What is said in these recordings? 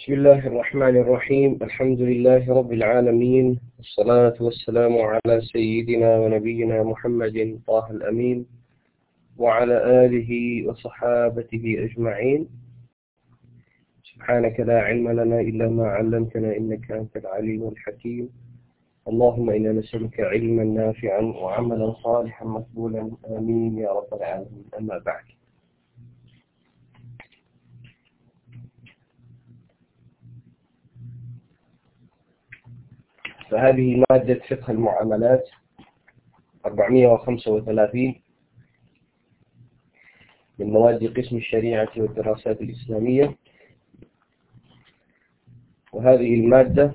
بسم الله الرحمن الرحيم. الحمد لله رب العالمين. والصلاة والسلام على سيدنا ونبينا محمد طه الأمين وعلى آله وصحابته أجمعين. سبحانك لا علم لنا إلا ما علمتنا إنك أنت العليم الحكيم. اللهم إنا نسألك علما نافعا وعملا صالحا مقبولا. آمين يا رب العالمين. أما بعد. فهذه مادة فقه المعاملات 435 من مواد قسم الشريعة والدراسات الإسلامية. وهذه المادة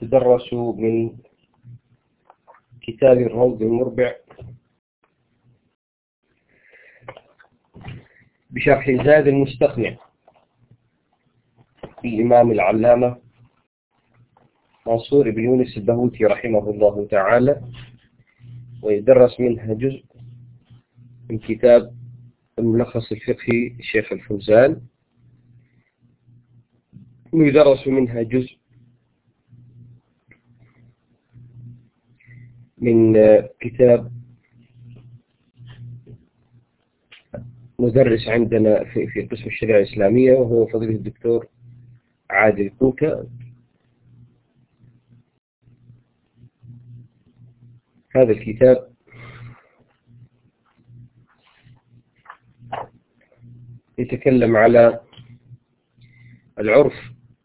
تدرس من كتاب الروض المربع بشرح زاد المستقنع الإمام العلامة منصور بن يونس البهوتي رحمه الله تعالى ويدرس منها جزء من كتاب الملخص الفقهي الشيخ الفوزان. ويدرس منها جزء من كتاب مدرس عندنا في في قسم الشريعة الإسلامية وهو فضيلة الدكتور عادل كوكا. هذا الكتاب. يتكلم على العرف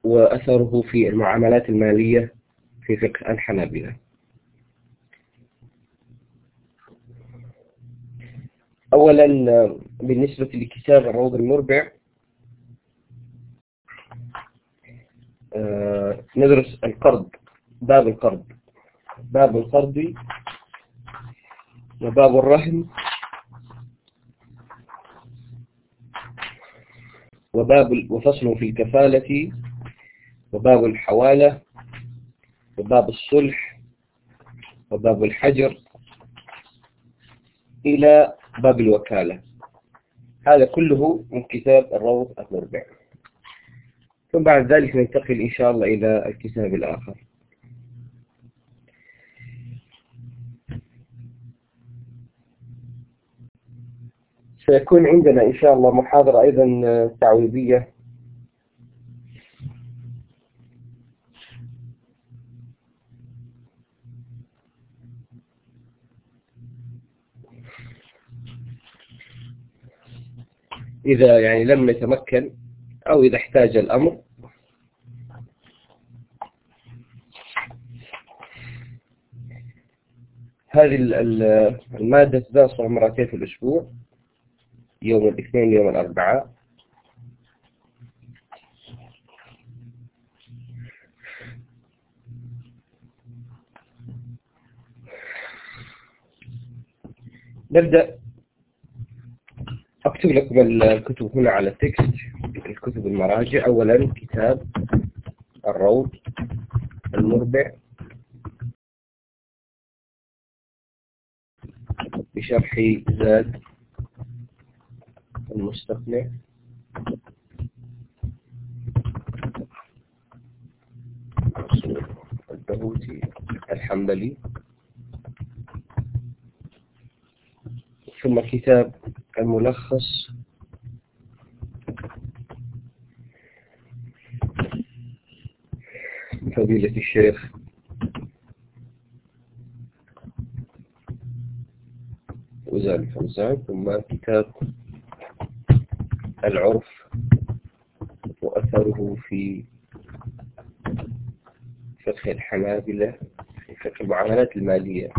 وأثره في المعاملات المالية في فقه الحنابلة. أولا بالنسبة لكتاب الروض المربع ندرس القرض باب القرض. باب القرض وباب الرهن وباب وفصل في الكفالة. وباب الحوالة. وباب الصلح. وباب الحجر. إلى باب الوكالة. هذا كله من كتاب الروض المربع ثم بعد ذلك ننتقل إن شاء الله إلى الكتاب الآخر. سيكون عندنا إن شاء الله محاضرة أيضا تعويضية. إذا يعني لم نتمكن أو إذا احتاج الأمر. هذه المادة تدرس مرتين في الأسبوع؟ يوم الاثنين يوم الأربعاء. نبدأ. أكتب لكم الكتب هنا على التكست الكتب المراجع. أولا كتاب الروض المربع. بشرح زاد المستقنع البهوتي. الحنبلي. ثم كتاب الملخص. فضيلة الشيخ. وزال الفوزان ثم كتاب العرف وأثره في فقه الحنابلة في فقه المعاملات المالية.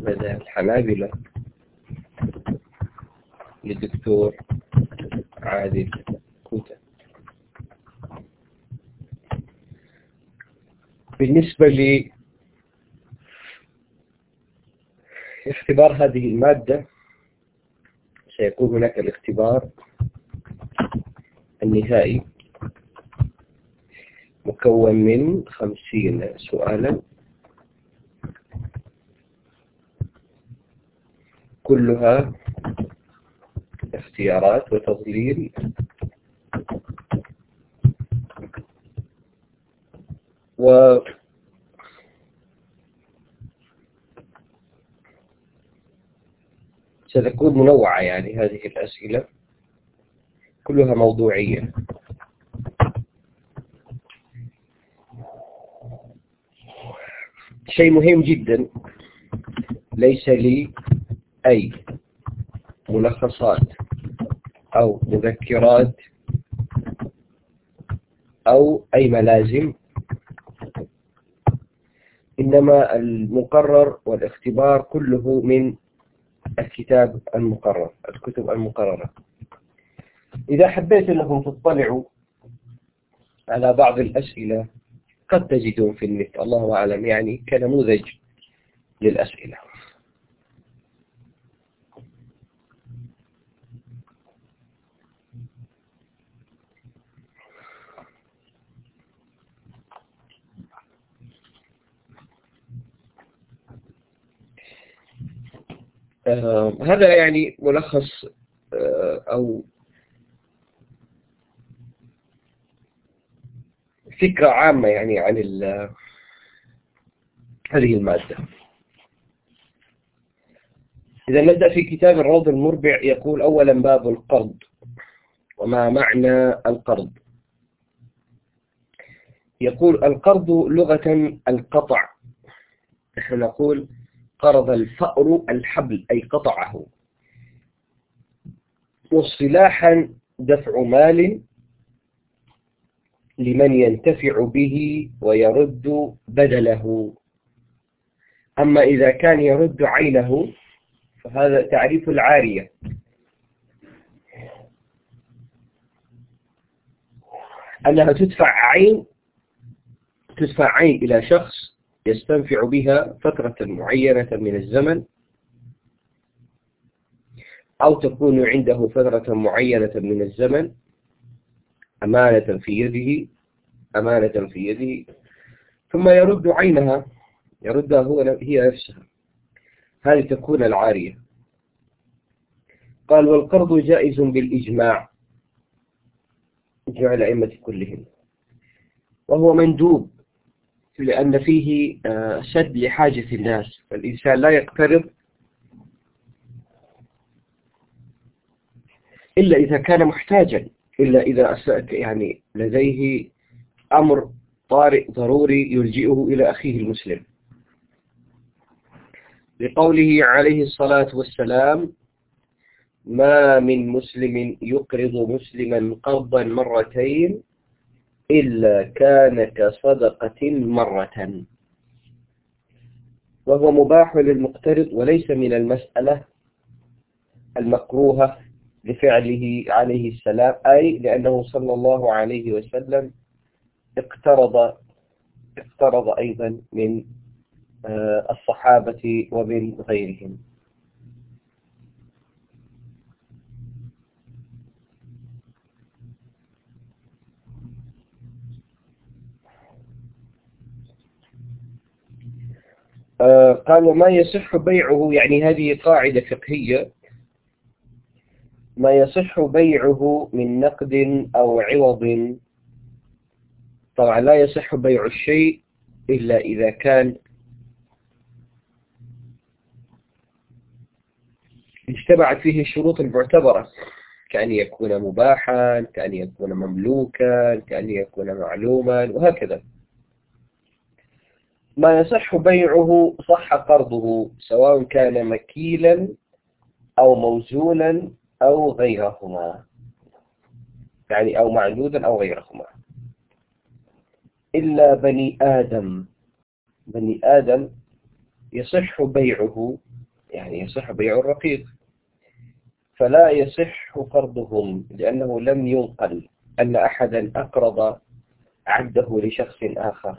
لدى الحنابلة للدكتور عادل كوتا بالنسبة لاختبار هذه المادة سيكون هناك الاختبار النهائي. مكون من خمسين سؤالا. كلها اختيارات وتضليل. و ستكون منوعة يعني هذه الأسئلة. كلها موضوعية. شيء مهم جدا. ليس لي أي ملخصات أو مذكرات أو أي ملازم. إنما المقرر والاختبار كله من الكتاب المقرر الكتب المقررة. إذا حبيت أنكم تطلعوا على بعض الأسئلة قد تجدون في النت. الله أعلم يعني كنموذج للأسئلة. هذا يعني ملخص آه أو فكرة عامة يعني عن هذه المادة. إذا نبدأ في كتاب الروض المربع يقول أولا باب القرض وما معنى القرض؟ يقول القرض لغة القطع. نحن نقول قرض الفأر الحبل أي قطعه. واصطلاحا دفع مال لمن ينتفع به ويرد بدله. أما إذا كان يرد عينه فهذا تعريف العارية. أنها تدفع عين تدفع عين إلى شخص يستنفع بها فترة معينة من الزمن أو تكون عنده فترة معينة من الزمن أمانة في يده أمانة في يده ثم يرد عينها يردها هو هي نفسها. هذه تكون العارية. قال والقرض جائز بالإجماع. إجماع الأئمة كلهم. وهو مندوب. لأن فيه آه، سد لحاجة الناس. فالإنسان لا يقترض إلا إذا كان محتاجا إلا إذا يعني لديه أمر طارئ ضروري يلجئه إلى أخيه المسلم. لقوله عليه الصلاة والسلام ما من مسلم يقرض مسلما قرضا مرتين إلا كان كصدقة مرة. وهو مباح للمقترض وليس من المسألة المكروهة لفعله عليه السلام أي لأنه صلى الله عليه وسلم اقترض اقترض أيضا من آه، الصحابة ومن غيرهم. آه، قال وما يصح بيعه؟ يعني هذه قاعدة فقهية. ما يصح بيعه من نقد أو عوض؟ طبعا لا يصح بيع الشيء إلا إذا كان اجتمعت فيه الشروط المعتبرة. كأن يكون مباحا كأن يكون مملوكا كأن يكون معلوما وهكذا. ما يصح بيعه صح قرضه سواء كان مكيلا أو موزونا أو غيرهما. يعني أو معدودا أو غيرهما. إلا بني آدم. بني آدم يصح بيعه يعني يصح بيع الرقيق. فلا يصح قرضهم لأنه لم ينقل أن أحدا أقرض عبده لشخص آخر.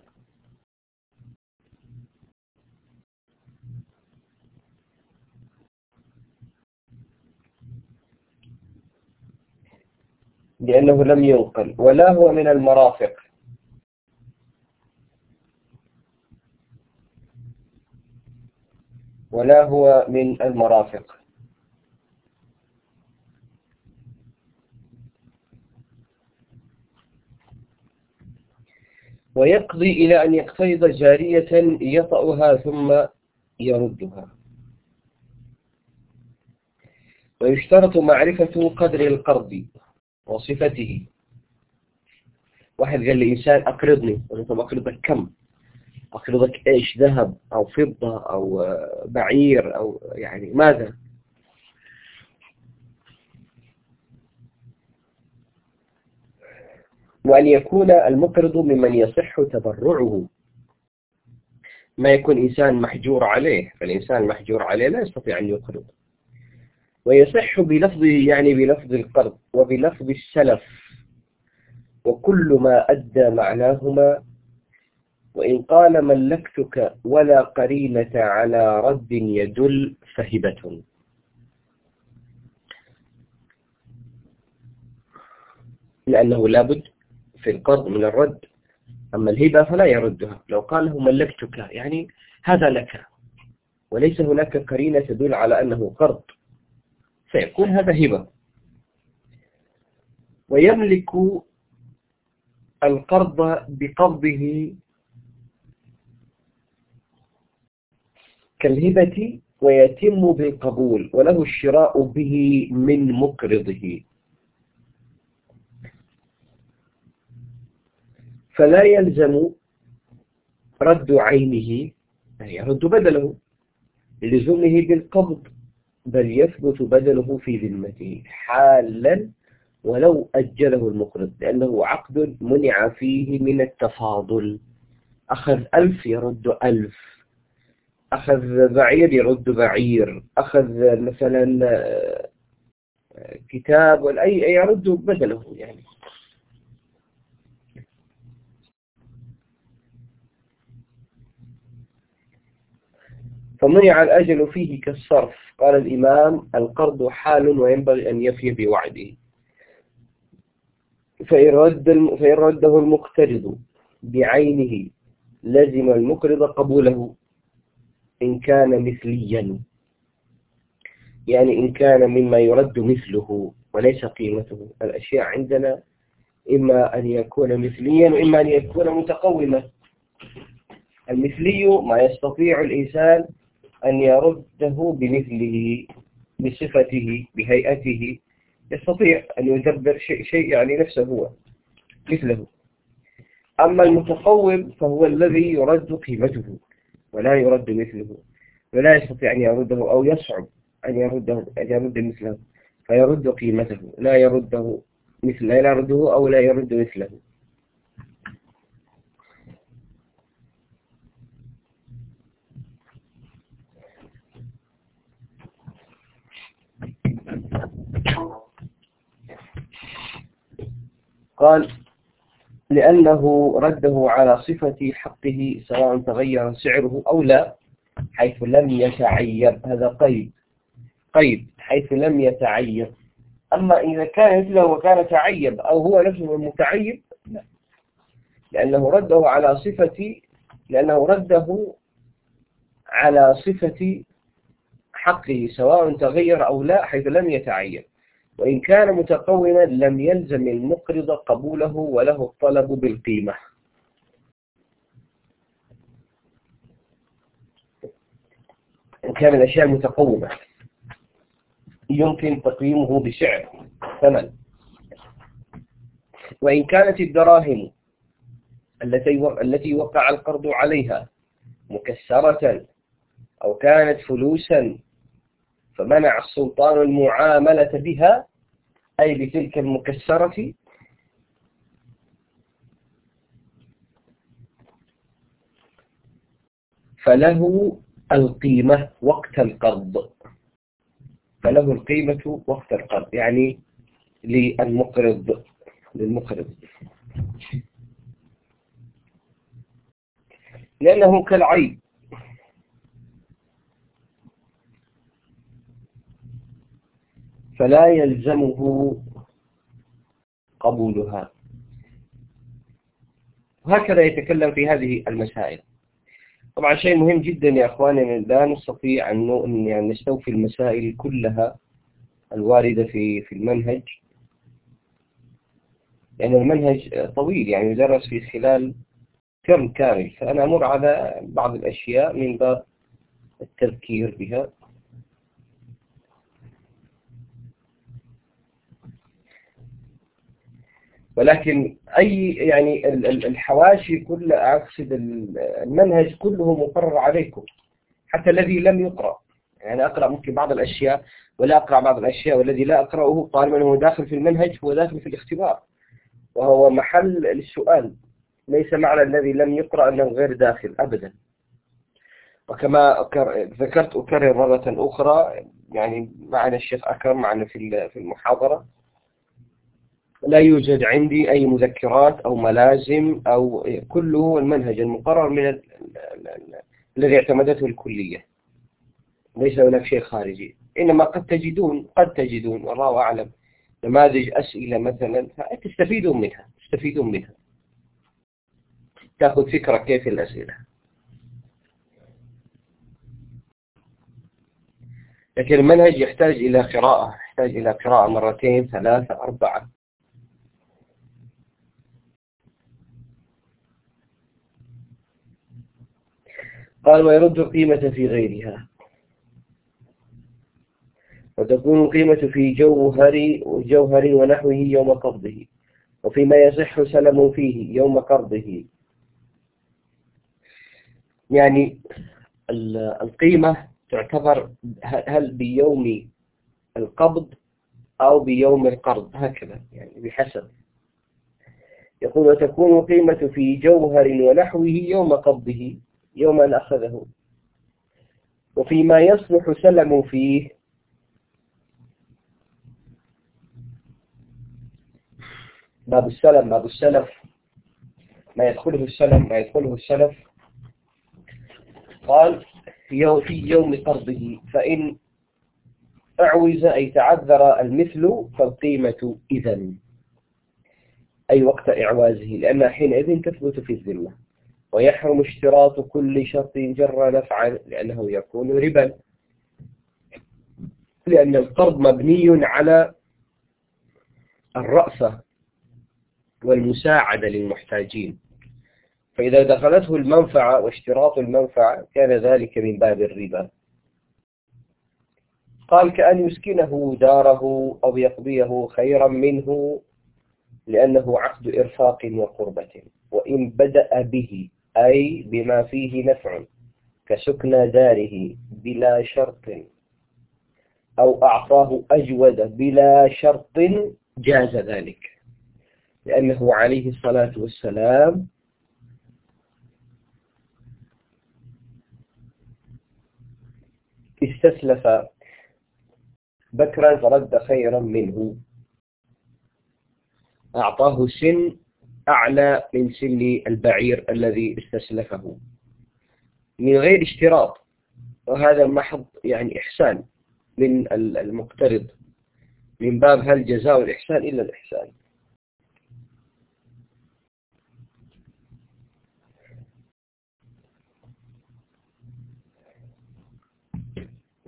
لأنه لم ينقل ولا هو من المرافق. ولا هو من المرافق. ويقضي إلى أن يقترض جارية يطأها ثم يردها. ويشترط معرفة قدر القرض. وصفته. واحد قال لي إنسان أقرضني. طب أقرضك كم؟ أقرضك إيش ذهب أو فضة أو بعير أو يعني ماذا؟ وأن يكون المقرض ممن يصح تبرعه. ما يكون إنسان محجور عليه فالإنسان المحجور عليه لا يستطيع أن يقرض. ويصح بلفظه يعني بلفظ القرض وبلفظ السلف. وكل ما أدى معناهما. وإن قال ملكتك ولا قرينة على رد يدل فهبة. لأنه لابد في القرض من الرد. أما الهبة فلا يردها. لو قال له ملكتك يعني هذا لك. وليس هناك قرينة تدل على أنه قرض. فيكون هذا هبة. ويملك القرض بقبضه كالهبة ويتم بالقبول وله الشراء به من مقرضه. فلا يلزم رد عينه يعني يرد بدله لزمه بالقبض. بل يثبت بدله في ذمته حالا ولو أجله المقرض لأنه عقد منع فيه من التفاضل. أخذ ألف يرد ألف أخذ بعير يرد بعير أخذ مثلا آه، كتاب أي يرد بدله يعني. فمنع الأجل فيه كالصرف قال الإمام القرض حال وينبغي أن يفي بوعده. فإن, رد فإن رده المقترض بعينه لزم المقرض قبوله إن كان مثليا. يعني إن كان مما يرد مثله وليس قيمته. الأشياء عندنا إما أن يكون مثليا وإما أن يكون متقوما. المثلي ما يستطيع الإنسان أن يرده بمثله بصفته بهيئته. يستطيع أن يدبر شيء, شيء يعني نفسه هو مثله. أما المتقوم فهو الذي يرد قيمته ولا يرد مثله. ولا يستطيع أن يرده أو يصعب أن يرده أن يرد مثله. فيرد قيمته لا يرده مثل لا يرده أو لا يرد مثله. قال لأنه رده على صفة حقه سواء تغير سعره أو لا حيث لم يتعير. هذا قيد قيد حيث لم يتعير. أما إذا كان مثله وكان تعيب أو هو نفسه المتعيب لا. لأنه رده على صفة لأنه رده على صفة حقه سواء تغير أو لا حيث لم يتعير. وإن كان متقوما لم يلزم المقرض قبوله وله الطلب بالقيمة. إن كان الأشياء متقومة يمكن تقييمه بسعر ثمن. وإن كانت الدراهم التي التي وقع القرض عليها مكسرة أو كانت فلوسا فمنع السلطان المعاملة بها أي بتلك المكسرة. فله القيمة وقت القرض. فله القيمة وقت القرض يعني للمقرض للمقرض. لأنه كالعيب. فلا يلزمه قبولها. وهكذا يتكلم في هذه المسائل. طبعا شيء مهم جدا يا أخواني لا نستطيع أن يعني نستوفي المسائل كلها الواردة في في المنهج. لأن يعني المنهج طويل يعني يدرس في خلال ترم كامل. فأنا أمر على بعض الأشياء من باب التذكير بها. ولكن أي يعني الحواشي كل أقصد المنهج كله مقرر عليكم حتى الذي لم يقرأ. يعني أقرأ ممكن بعض الأشياء ولا أقرأ بعض الأشياء والذي لا أقرأه طالما أنه داخل في المنهج هو داخل في الاختبار. وهو محل السؤال ليس معنى الذي لم يقرأ أنه غير داخل أبدا. وكما ذكرت أكرر مرة أخرى يعني معنا الشيخ أكرم معنا في المحاضرة. لا يوجد عندي أي مذكرات أو ملازم أو كله المنهج المقرر من الذي اعتمدته الكلية. ليس هناك شيء خارجي. إنما قد تجدون قد تجدون والله أعلم. نماذج أسئلة مثلا تستفيدون منها تستفيدون منها. تأخذ فكرة كيف الأسئلة. لكن المنهج يحتاج إلى قراءة يحتاج إلى قراءة مرتين ثلاثة أربعة. قال ويرد القيمة في غيرها. وتكون القيمة في جوهر جوهر ونحوه يوم قبضه وفيما يصح سلم فيه يوم قرضه. يعني القيمة تعتبر هل بيوم القبض أو بيوم القرض هكذا يعني بحسب. يقول وتكون القيمة في جوهر ونحوه يوم قبضه. يوم أن أخذه. وفيما يصلح سلم فيه. باب السلم باب السلف. ما يدخله السلم ما يدخله السلف. قال في يوم قرضه فإن أعوز أي تعذر المثل فالقيمة إذا أي وقت إعوازه لأنها حينئذ تثبت في الذمة ويحرم اشتراط كل شرط جر نفعا لأنه يكون ربا. لأن القرض مبني على الرأفة والمساعدة للمحتاجين. فإذا دخلته المنفعة واشتراط المنفعة كان ذلك من باب الربا. قال كأن يسكنه داره أو يقضيه خيرا منه لأنه عقد إرفاق وقربة. وإن بدأ به أي بما فيه نفع كسكن داره بلا شرط أو أعطاه أجود بلا شرط جاز ذلك. لأنه عليه الصلاة والسلام استسلف. بكرا فرد خيرا منه. أعطاه سن أعلى من سن البعير الذي استسلفه. من غير اشتراط. وهذا محض يعني إحسان من المقترض. من باب هل جزاء الإحسان إلا الإحسان.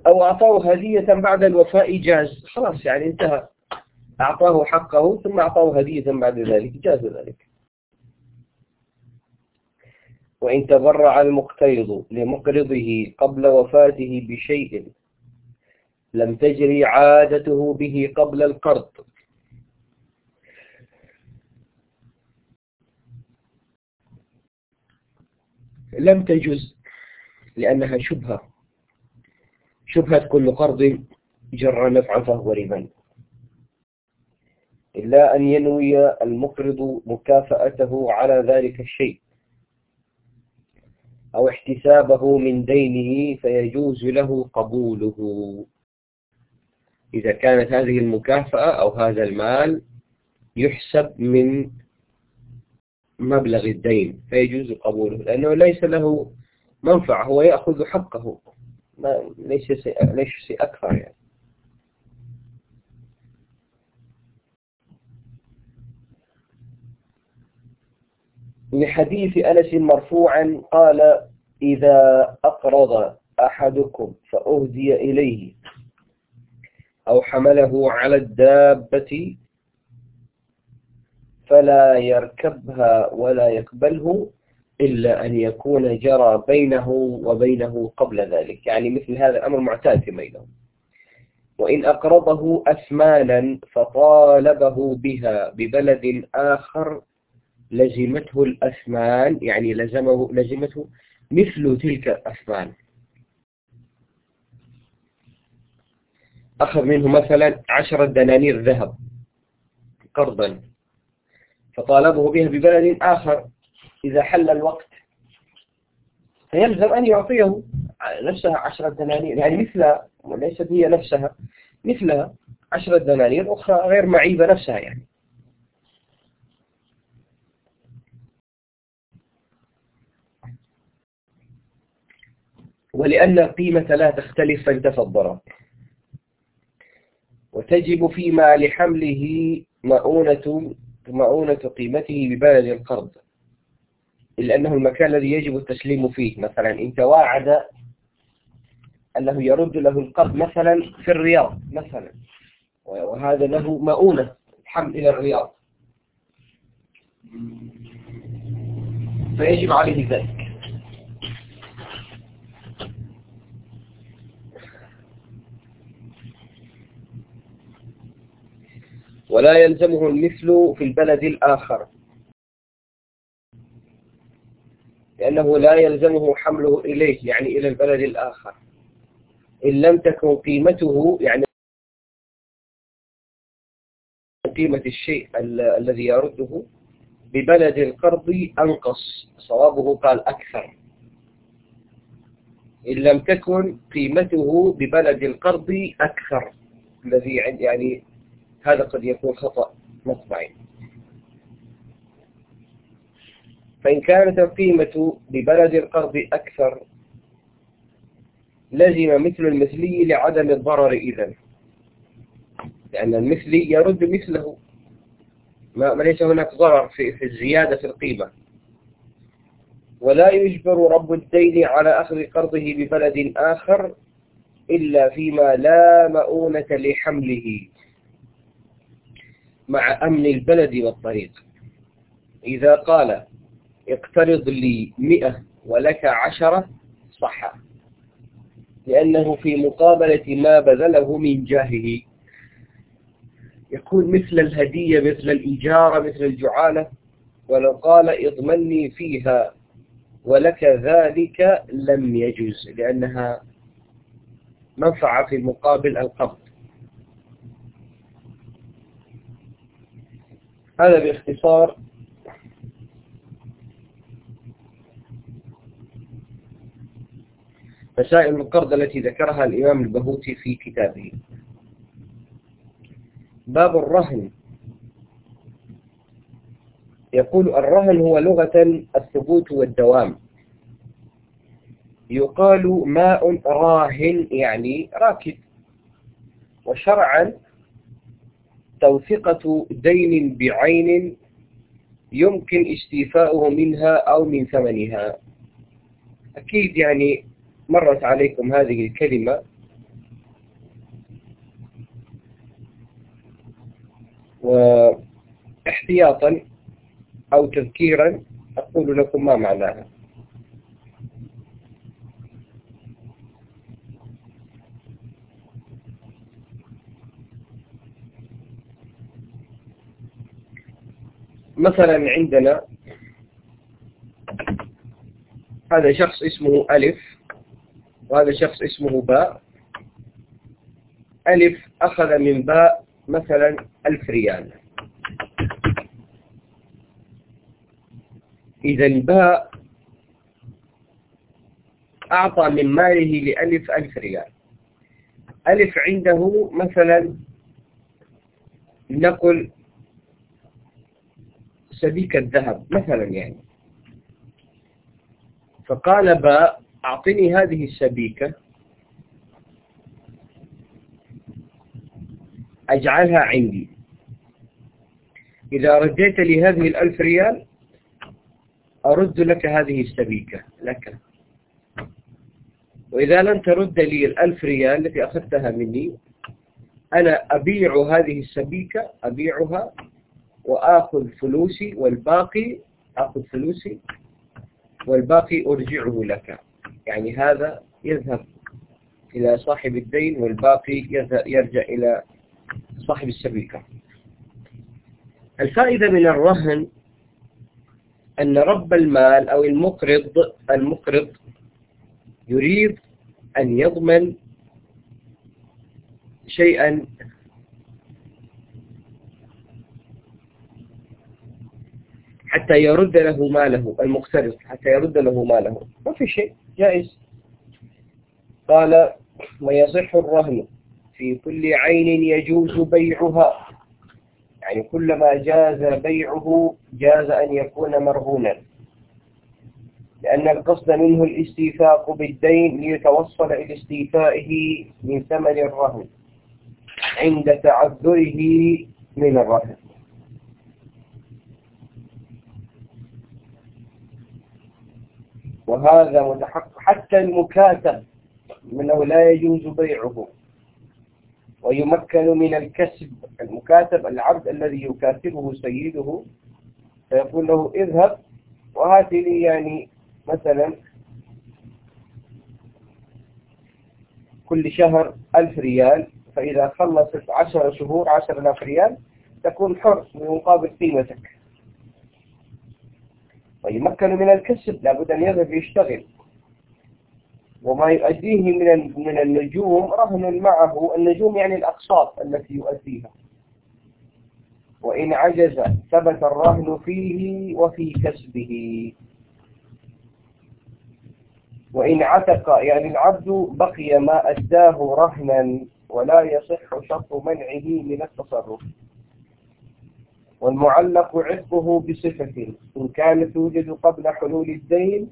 أو أعطاه هدية بعد الوفاء جاز. خلاص يعني انتهى. أعطاه حقه ثم أعطاه هدية بعد ذلك. جاز ذلك. وإن تبرع المقترض لمقرضه قبل وفاته بشيء لم تجري عادته به قبل القرض. لم تجز لأنها شبهة شبهة كل قرض جر نفعا فهو ربا. إلا أن ينوي المقرض مكافأته على ذلك الشيء. أو احتسابه من دينه فيجوز له قبوله. إذا كانت هذه المكافأة أو هذا المال يحسب من مبلغ الدين فيجوز قبوله لأنه ليس له منفعة هو يأخذ حقه ليس ليس شيء أكثر يعني. لحديث أنس مرفوعا قال إذا أقرض أحدكم فأهدي إليه أو حمله على الدابة فلا يركبها ولا يقبله إلا أن يكون جرى بينه وبينه قبل ذلك. يعني مثل هذا الأمر معتاد في بينهم وإن أقرضه أثمانا فطالبه بها ببلد آخر لزمته الأثمان يعني لزمه لزمته مثل تلك الأثمان. أخذ منه مثلا عشرة دنانير ذهب قرضا فطالبه بها ببلد آخر. إذا حل الوقت فيلزم أن يعطيه نفسها عشرة دنانير يعني مثلها وليست هي نفسها مثلها عشرة دنانير أخرى غير معيبة نفسها يعني. ولأن القيمة لا تختلف فانتفى الضرر وتجب فيما لحمله مؤونة مؤونة قيمته ببلد القرض. إلا أنه المكان الذي يجب التسليم فيه. مثلا إن تواعد أنه يرد له القرض مثلا في الرياض مثلا. وهذا له مؤونة حمل إلى الرياض. فيجب عليه ذلك. ولا يلزمه المثل في البلد الآخر. لأنه لا يلزمه حمله إليه يعني إلى البلد الآخر. إن لم تكن قيمته يعني قيمة الشيء الذي يرده ببلد القرض أنقص صوابه قال أكثر. إن لم تكن قيمته ببلد القرض أكثر الذي يعني هذا قد يكون خطأ مطبعي فإن كانت القيمة ببلد القرض أكثر لزم مثل المثلي لعدم الضرر إذا. لأن المثلي يرد مثله. ما ليس هناك ضرر في, في الزيادة في القيمة. ولا يجبر رب الدين على أخذ قرضه ببلد آخر إلا فيما لا مؤونة لحمله. مع أمن البلد والطريق. إذا قال اقترض لي مئة ولك عشرة صح لأنه في مقابلة ما بذله من جاهه. يكون مثل الهدية مثل الإجارة مثل الجعالة. ولو قال اضمني فيها ولك ذلك لم يجوز لأنها منفعة في مقابل القبض. هذا باختصار. مسائل القرض التي ذكرها الإمام البهوتي في كتابه. باب الرهن. يقول الرهن هو لغة الثبوت والدوام. يقال ماء راهن يعني راكد وشرعا توثقة دين بعين يمكن استيفاؤه منها أو من ثمنها. أكيد يعني مرت عليكم هذه الكلمة. واحتياطا أو تذكيرا أقول لكم ما معناها. مثلا عندنا هذا شخص اسمه ألف وهذا شخص اسمه باء. ألف أخذ من باء مثلا ألف ريال. إذا باء أعطى من ماله لألف ألف ريال. ألف عنده مثلا نقل سبيكة ذهب مثلا يعني. فقال باء أعطني هذه السبيكة. أجعلها عندي. إذا رديت لي هذه الألف ريال أرد لك هذه السبيكة لك. وإذا لم ترد لي الألف ريال التي أخذتها مني أنا أبيع هذه السبيكة أبيعها. وآخذ فلوسي والباقي آخذ فلوسي والباقي أرجعه لك. يعني هذا يذهب إلى صاحب الدين والباقي يرجع إلى صاحب السبيكة الفائدة من الرهن أن رب المال أو المقرض المقرض يريد أن يضمن شيئا حتى يرد له ماله المقترض حتى يرد له ماله. ما في شيء جائز. قال ويصح الرهن في كل عين يجوز بيعها. يعني كلما جاز بيعه جاز أن يكون مرهونا. لأن القصد منه الاستيفاق بالدين ليتوصل إلى استيفائه من ثمن الرهن عند تعذره من الرهن. وهذا متحقق حتى المكاتب منه لا يجوز بيعه. ويمكن من الكسب المكاتب العبد الذي يكاتبه سيده فيقول له اذهب. وهات لي يعني مثلا كل شهر ألف ريال فإذا خلصت عشر شهور عشر آلاف ريال تكون حر مقابل قيمتك. ويمكن من الكسب لابد أن يذهب يشتغل. وما يؤديه من من النجوم رهن معه. النجوم يعني الأقساط التي يؤديها. وإن عجز ثبت الرهن فيه وفي كسبه. وإن عتق يعني العبد بقي ما أداه رهنا ولا يصح شرط منعه من التصرف. والمعلق عتقه بصفة. إن كانت توجد قبل حلول الدين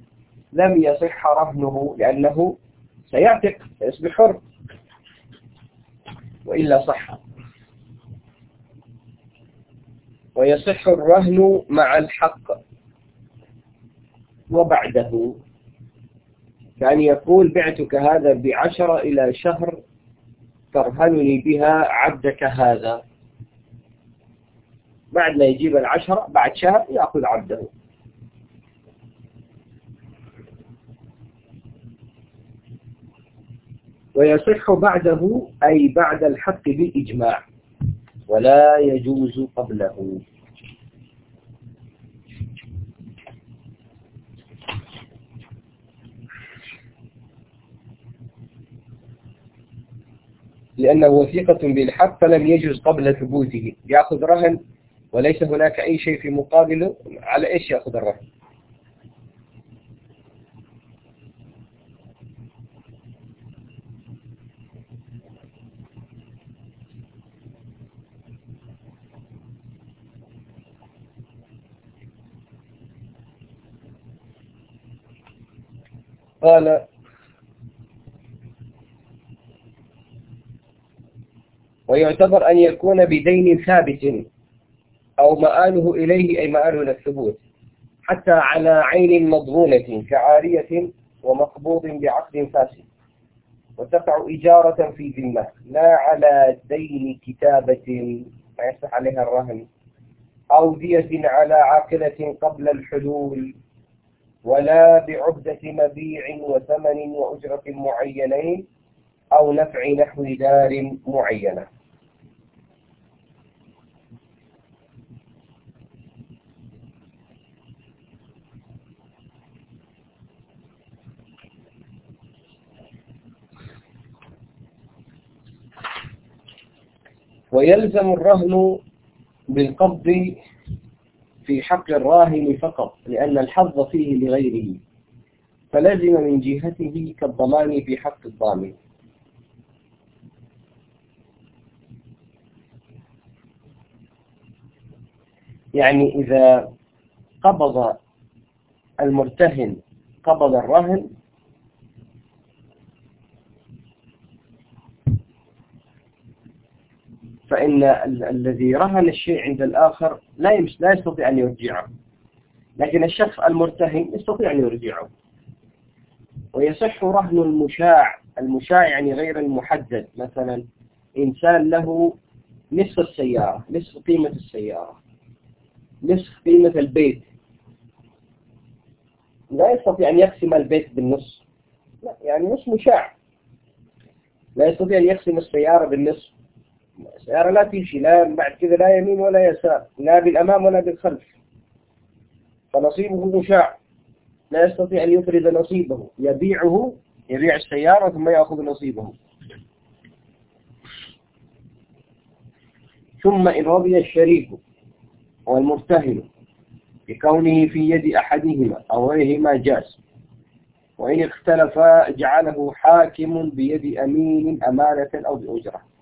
لم يصح رهنه لأنه سيعتق سيصبح حر. وإلا صح. ويصح الرهن مع الحق. وبعده كان يقول بعتك هذا بعشرة إلى شهر ترهنني بها عبدك هذا. بعد ما يجيب العشرة بعد شهر يأخذ عبده. ويصح بعده أي بعد الحق بالإجماع ولا يجوز قبله. لأنه وثيقة بالحق فلم يجوز قبل ثبوته. يأخذ رهن وليس هناك أي شيء في مقابله على إيش يأخذ الرهن قال ويعتبر أن يكون بدين ثابت. مآله إليه أي مآله إلى الثبوت حتى على عين مضمونة كعارية ومقبوض بعقد فاسد. وتقع إجارة في ذمة لا على دين كتابة ما يصح عليها الرهن أو دية على عاقلة قبل الحلول ولا بعهدة مبيع وثمن وأجرة معينين أو نفع نحو دار معينة. ويلزم الرهن بالقبض في حق الراهن فقط لأن الحظ فيه لغيره فلزم من جهته كالضمان في حق الضامن. يعني إذا قبض المرتهن قبض الرهن فإن الذي رهن الشيء عند الآخر لا لا يستطيع أن يرجعه. لكن الشخص المرتهن يستطيع أن يرجعه. ويصح رهن المشاع. المشاع يعني غير المحدد. مثلا إنسان له نصف السيارة نصف قيمة السيارة نصف قيمة البيت. لا يستطيع أن يقسم البيت بالنص لا يعني نص مشاع. لا يستطيع أن يقسم السيارة بالنصف. السيارة لا تمشي لا بعد كذا لا يمين ولا يسار لا بالأمام ولا بالخلف. فنصيبه مشاع. لا يستطيع أن يفرد نصيبه. يبيعه يبيع السيارة ثم يأخذ نصيبه. ثم إن رضي الشريك والمرتهن بكونه في يد أحدهما أو غيرهما جاز. وإن اختلف جعله حاكم بيد أمين أمانة أو بأجرة.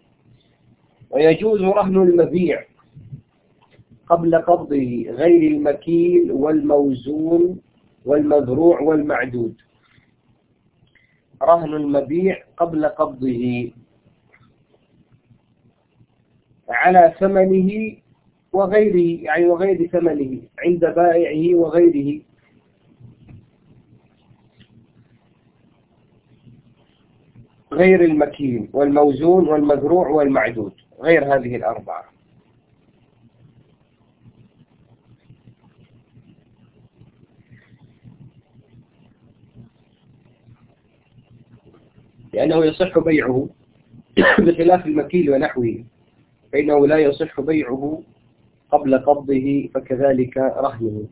ويجوز رهن المبيع قبل قبضه غير المكيل والموزون والمذروع والمعدود. رهن المبيع قبل قبضه على ثمنه وغيره يعني وغير ثمنه عند بائعه وغيره. غير المكين والموزون والمذروع والمعدود. غير هذه الأربعة. لأنه يصح بيعه بخلاف المكيل ونحوه فإنه لا يصح بيعه قبل قبضه فكذلك رهنه.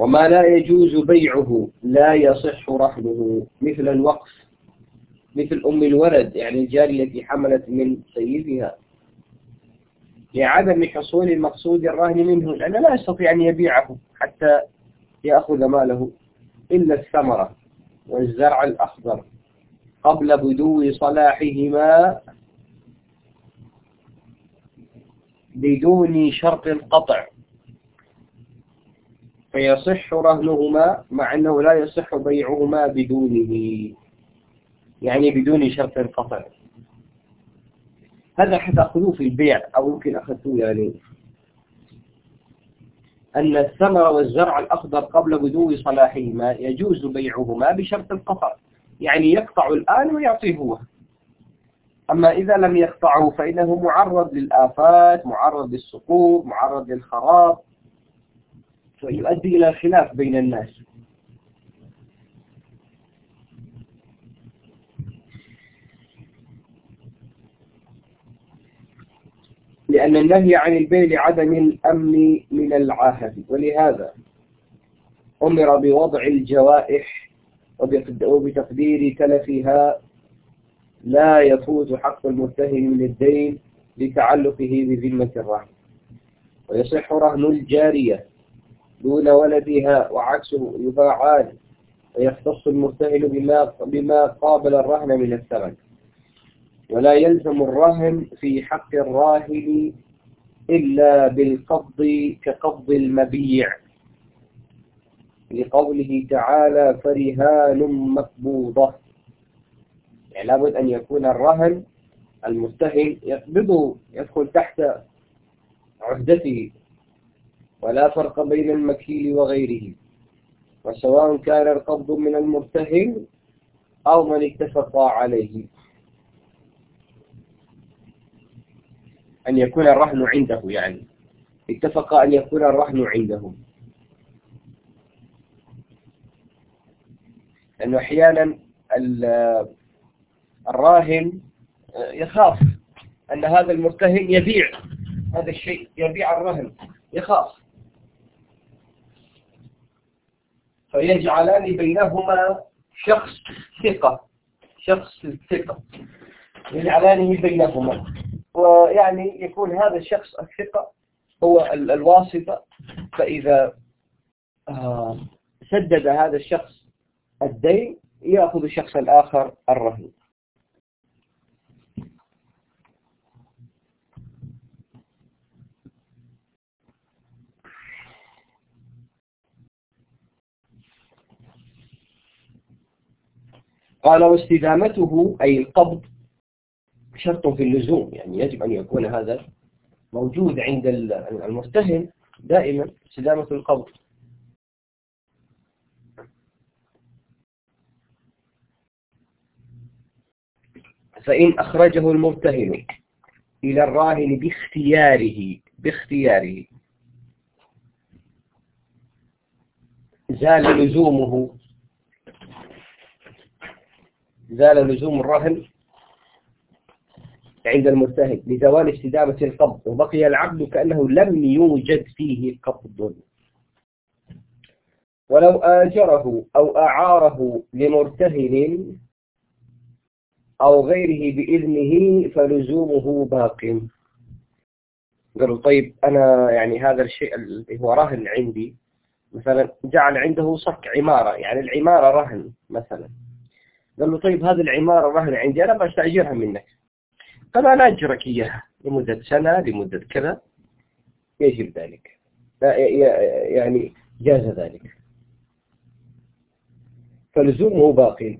وما لا يجوز بيعه لا يصح رهنه مثل الوقف مثل أم الولد يعني الجارية التي حملت من سيدها. لعدم حصول المقصود الراهن منه لأنه لا يستطيع أن يبيعه حتى يأخذ ماله إلا الثمرة والزرع الأخضر قبل بدو صلاحهما بدون شرط القطع. فيصح رهنهما مع أنه لا يصح بيعهما بدونه. يعني بدون شرط القطع هذا حتأخذوه في البيع أو يمكن أخذتوه يعني. أن الثمر والزرع الأخضر قبل بدو صلاحهما يجوز بيعهما بشرط القطع يعني يقطع الآن ويعطيه هو أما إذا لم يقطعه فإنه معرض للآفات معرض للسقوط معرض للخراب. فيؤدي إلى خلاف بين الناس. لأن النهي عن البيع لعدم الأمن من العاهد ولهذا أمر بوضع الجوائح وبتقدير تلفها لا يفوت حق المتهم من الدين لتعلقه بذمة الرهن. ويصح رهن الجارية. دون ولدها وعكسه يباعان ويختص المرتهن بما بما قابل الرهن من الثمن ولا يلزم الرهن في حق الراهن إلا بالقبض كقبض المبيع. لقوله تعالى فرهان مقبوضة يعني لابد أن يكون الرهن المرتهن يقبضه يدخل تحت عهدته. ولا فرق بين المكيل وغيره وسواء كان القبض من المرتهن أو من اتفق عليه. أن يكون الرهن عنده يعني. اتفق أن يكون الرهن عنده. لأنه أحيانا الراهن يخاف أن هذا المرتهن يبيع هذا الشيء يبيع الرهن يخاف. فيجعلان بينهما شخص ثقة. شخص ثقة. يجعلانه بينهما. ويعني يكون هذا الشخص الثقة هو الواسطة. فإذا آه، سدد هذا الشخص الدين يأخذ الشخص الآخر الرهن قال واستدامته أي القبض شرط في اللزوم يعني يجب أن يكون هذا موجود عند المرتهن دائما استدامة القبض. فإن أخرجه المرتهن إلى الراهن باختياره باختياره زال لزومه زال لزوم الرهن عند المرتهن لزوال استدامة القبض وبقي العبد كأنه لم يوجد فيه قبض. ولو آجره أو أعاره لمرتهن أو غيره بإذنه فلزومه باق. قالوا طيب أنا يعني هذا الشيء اللي هو رهن عندي مثلا جعل عنده صك عمارة يعني العمارة رهن مثلا. قال له طيب هذه العمارة رهن عندي أنا بستأجرها منك. قال أنا أجرك إياها لمدة سنة لمدة كذا. يجب ذلك؟ يعني جاز ذلك. فلزومه باقي.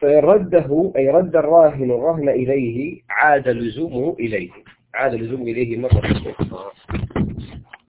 فإن رده أي رد الراهن الرهن إليه عاد لزومه إليه. عاد لزومه إليه مرة أخرى.